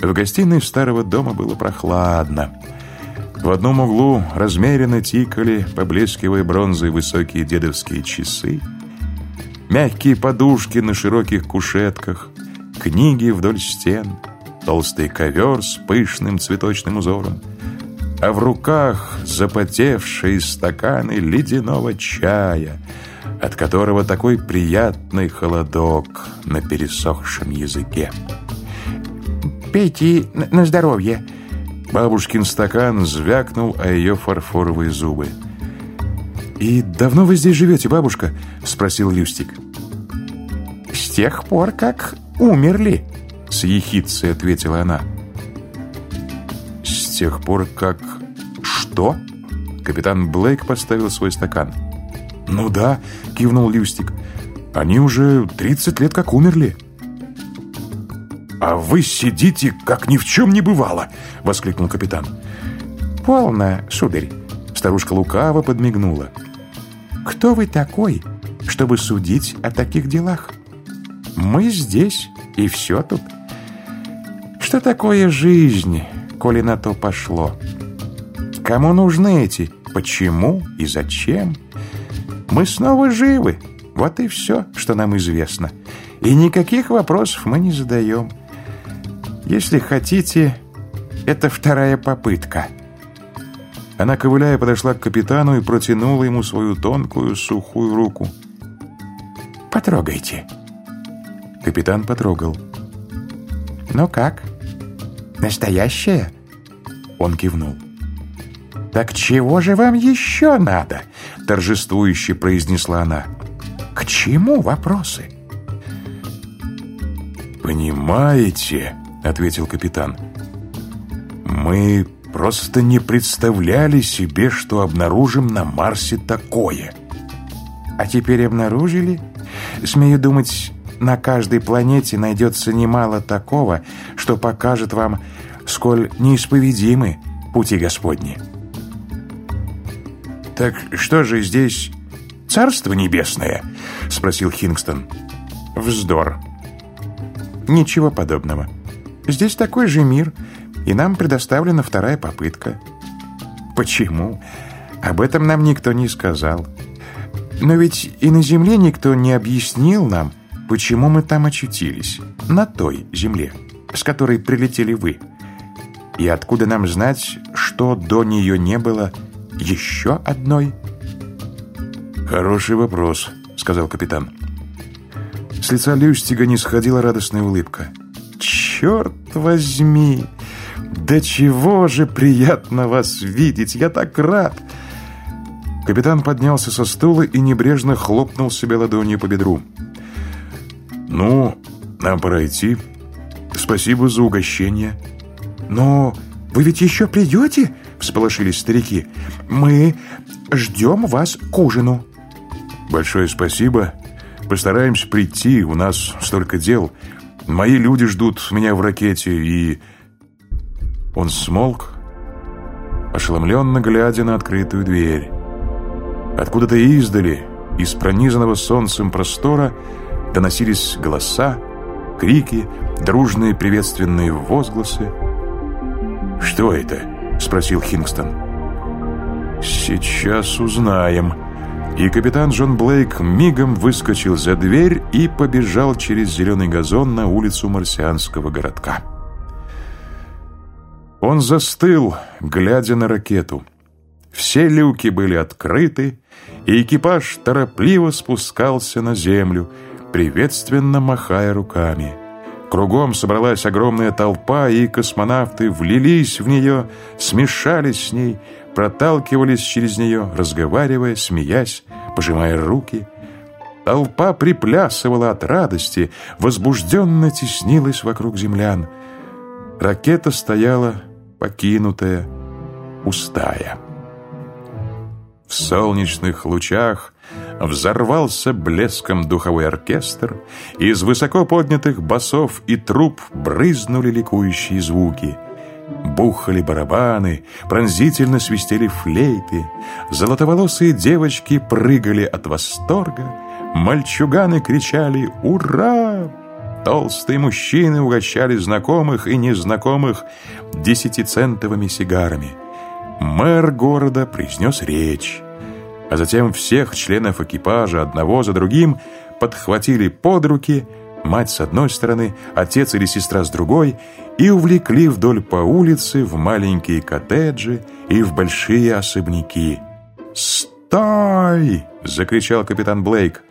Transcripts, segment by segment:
В гостиной старого дома было прохладно. В одном углу размеренно тикали, поблескивая бронзой высокие дедовские часы. Мягкие подушки на широких кушетках, книги вдоль стен, толстый ковер с пышным цветочным узором, а в руках запотевшие стаканы ледяного чая, от которого такой приятный холодок на пересохшем языке. «Пейте на здоровье», Бабушкин стакан звякнул о ее фарфоровые зубы. «И давно вы здесь живете, бабушка?» — спросил Люстик. «С тех пор, как умерли», — с ехидцей ответила она. «С тех пор, как... что?» Капитан Блейк поставил свой стакан. «Ну да», — кивнул Люстик. «Они уже 30 лет как умерли». «А вы сидите, как ни в чем не бывало!» — воскликнул капитан. «Полно, сударь!» — старушка лукаво подмигнула. «Кто вы такой, чтобы судить о таких делах? Мы здесь, и все тут. Что такое жизнь, коли на то пошло? Кому нужны эти «почему» и «зачем»? Мы снова живы, вот и все, что нам известно. И никаких вопросов мы не задаем». Если хотите, это вторая попытка. Она, ковыляя, подошла к капитану и протянула ему свою тонкую, сухую руку. «Потрогайте». Капитан потрогал. «Ну как? Настоящая?» Он кивнул. «Так чего же вам еще надо?» Торжествующе произнесла она. «К чему вопросы?» «Понимаете...» — ответил капитан. «Мы просто не представляли себе, что обнаружим на Марсе такое». «А теперь обнаружили? Смею думать, на каждой планете найдется немало такого, что покажет вам, сколь неисповедимы пути Господни». «Так что же здесь Царство Небесное?» — спросил Хингстон. «Вздор. Ничего подобного». Здесь такой же мир, и нам предоставлена вторая попытка. Почему? Об этом нам никто не сказал. Но ведь и на Земле никто не объяснил нам, почему мы там очутились, на той Земле, с которой прилетели вы. И откуда нам знать, что до нее не было еще одной? «Хороший вопрос», — сказал капитан. С лица Люстига не сходила радостная улыбка черт возьми! Да чего же приятно вас видеть! Я так рад!» Капитан поднялся со стула и небрежно хлопнул себе ладонью по бедру. «Ну, нам пора идти. Спасибо за угощение». «Но вы ведь еще придете?» — всполошились старики. «Мы ждем вас к ужину». «Большое спасибо. Постараемся прийти, у нас столько дел. Мои люди ждут меня в ракете, и...» Он смолк, ошеломленно глядя на открытую дверь. Откуда-то издали, из пронизанного солнцем простора, доносились голоса, крики, дружные приветственные возгласы. «Что это?» — спросил Хингстон. «Сейчас узнаем», и капитан Джон Блейк мигом выскочил за дверь и побежал через зеленый газон на улицу марсианского городка. Он застыл, глядя на ракету. Все люки были открыты, и экипаж торопливо спускался на землю, приветственно махая руками. Кругом собралась огромная толпа, и космонавты влились в нее, смешались с ней, проталкивались через нее, разговаривая, смеясь, пожимая руки. Толпа приплясывала от радости, возбужденно теснилась вокруг землян. Ракета стояла покинутая, пустая. В солнечных лучах взорвался блеском духовой оркестр, из высоко поднятых басов и труб брызнули ликующие звуки — Бухали барабаны, пронзительно свистели флейты, золотоволосые девочки прыгали от восторга, мальчуганы кричали «Ура!» толстые мужчины угощали знакомых и незнакомых десятицентовыми сигарами. Мэр города произнес речь, а затем всех членов экипажа одного за другим подхватили под руки, мать с одной стороны, отец или сестра с другой, и увлекли вдоль по улице в маленькие коттеджи и в большие особняки. «Стой!» — закричал капитан Блейк.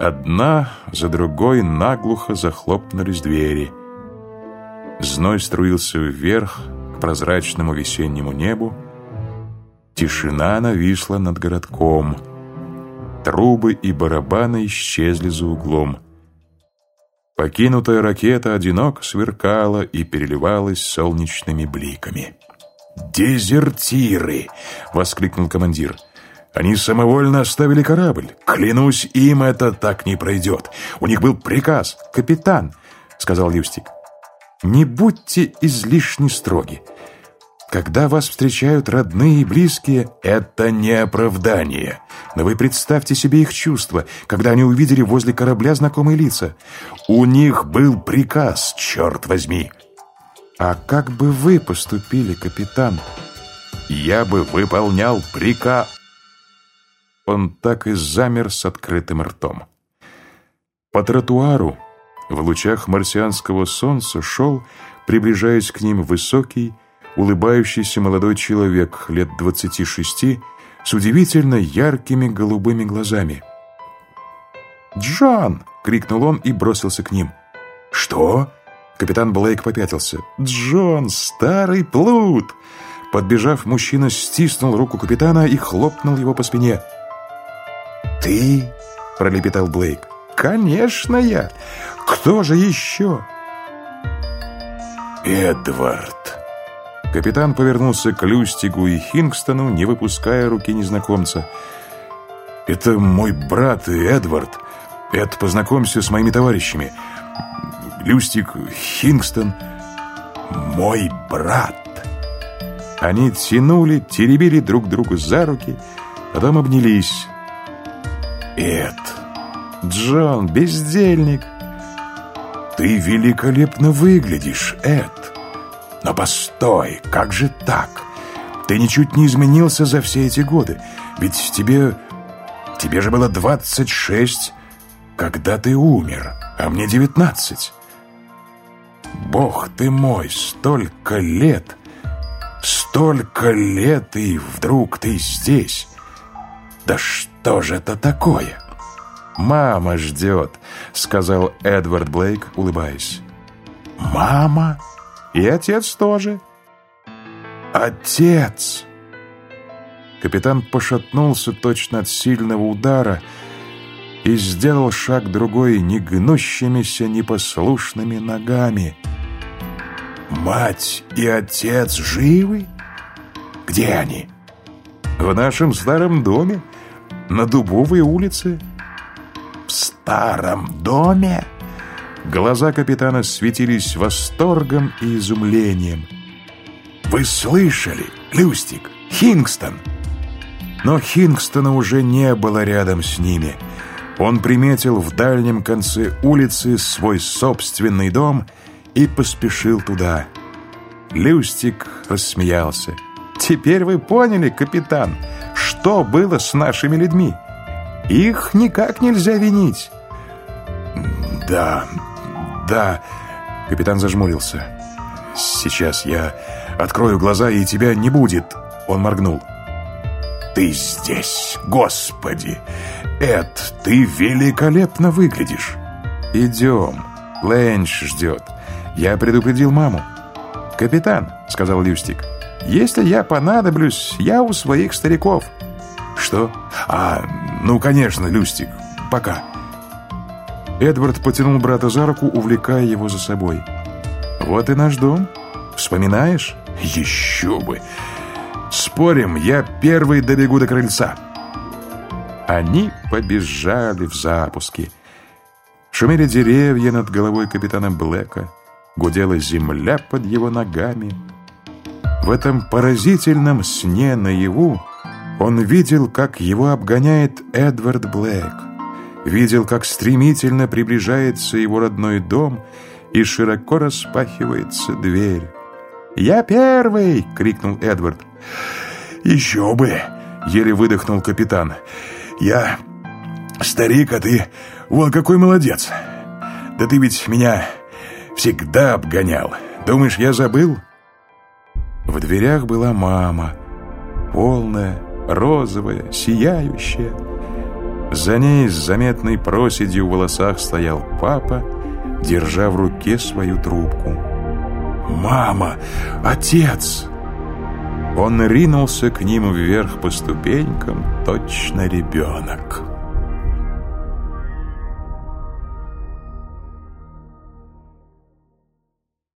Одна за другой наглухо захлопнулись двери. Зной струился вверх к прозрачному весеннему небу. Тишина нависла над городком. Трубы и барабаны исчезли за углом. Покинутая ракета одиноко сверкала и переливалась солнечными бликами. «Дезертиры!» — воскликнул командир. «Они самовольно оставили корабль. Клянусь, им это так не пройдет. У них был приказ. Капитан!» — сказал Юстик. «Не будьте излишне строги. Когда вас встречают родные и близкие, это не оправдание. Но вы представьте себе их чувства, когда они увидели возле корабля знакомые лица. У них был приказ, черт возьми. А как бы вы поступили, капитан? Я бы выполнял приказ. Он так и замер с открытым ртом. По тротуару в лучах марсианского солнца шел, приближаясь к ним высокий, улыбающийся молодой человек лет двадцати шести с удивительно яркими голубыми глазами. «Джон!» — крикнул он и бросился к ним. «Что?» Капитан Блейк попятился. «Джон, старый плут!» Подбежав, мужчина стиснул руку капитана и хлопнул его по спине. «Ты?» — пролепетал Блейк. «Конечно я! Кто же еще?» «Эдвард!» Капитан повернулся к Люстигу и Хингстону, не выпуская руки незнакомца. «Это мой брат Эдвард. Эд, познакомься с моими товарищами. Люстик, Хингстон, мой брат». Они тянули, теребили друг другу за руки, потом обнялись. «Эд!» «Джон, бездельник!» «Ты великолепно выглядишь, Эд!» «Но постой, как же так? Ты ничуть не изменился за все эти годы, ведь тебе... тебе же было двадцать шесть, когда ты умер, а мне девятнадцать. Бог ты мой, столько лет, столько лет, и вдруг ты здесь. Да что же это такое? «Мама ждет», — сказал Эдвард Блейк, улыбаясь. «Мама?» «И отец тоже». «Отец!» Капитан пошатнулся точно от сильного удара и сделал шаг другой негнущимися непослушными ногами. «Мать и отец живы? Где они?» «В нашем старом доме, на Дубовой улице». «В старом доме?» Глаза капитана светились восторгом и изумлением. «Вы слышали, Люстик, Хингстон?» Но Хингстона уже не было рядом с ними. Он приметил в дальнем конце улицы свой собственный дом и поспешил туда. Люстик рассмеялся. «Теперь вы поняли, капитан, что было с нашими людьми? Их никак нельзя винить». «Да, да...» Капитан зажмурился. «Сейчас я открою глаза, и тебя не будет!» Он моргнул. «Ты здесь, Господи! Эд, ты великолепно выглядишь!» «Идем, Лэнч ждет. Я предупредил маму». «Капитан», — сказал Люстик, — «если я понадоблюсь, я у своих стариков». «Что? А, ну, конечно, Люстик. Пока». Эдвард потянул брата за руку, увлекая его за собой. «Вот и наш дом. Вспоминаешь?» «Еще бы! Спорим, я первый добегу до крыльца!» Они побежали в запуске. Шумели деревья над головой капитана Блэка, гудела земля под его ногами. В этом поразительном сне наяву он видел, как его обгоняет Эдвард Блэк, видел, как стремительно приближается его родной дом и широко распахивается дверь. «Я первый!» — крикнул Эдвард. «Еще бы!» — еле выдохнул капитан. «Я старик, а ты вон какой молодец! Да ты ведь меня всегда обгонял. Думаешь, я забыл?» В дверях была мама, полная, розовая, сияющая. За ней с заметной проседью в волосах стоял папа, держа в руке свою трубку. «Мама! Отец!» Он ринулся к ним вверх по ступенькам, точно ребенок.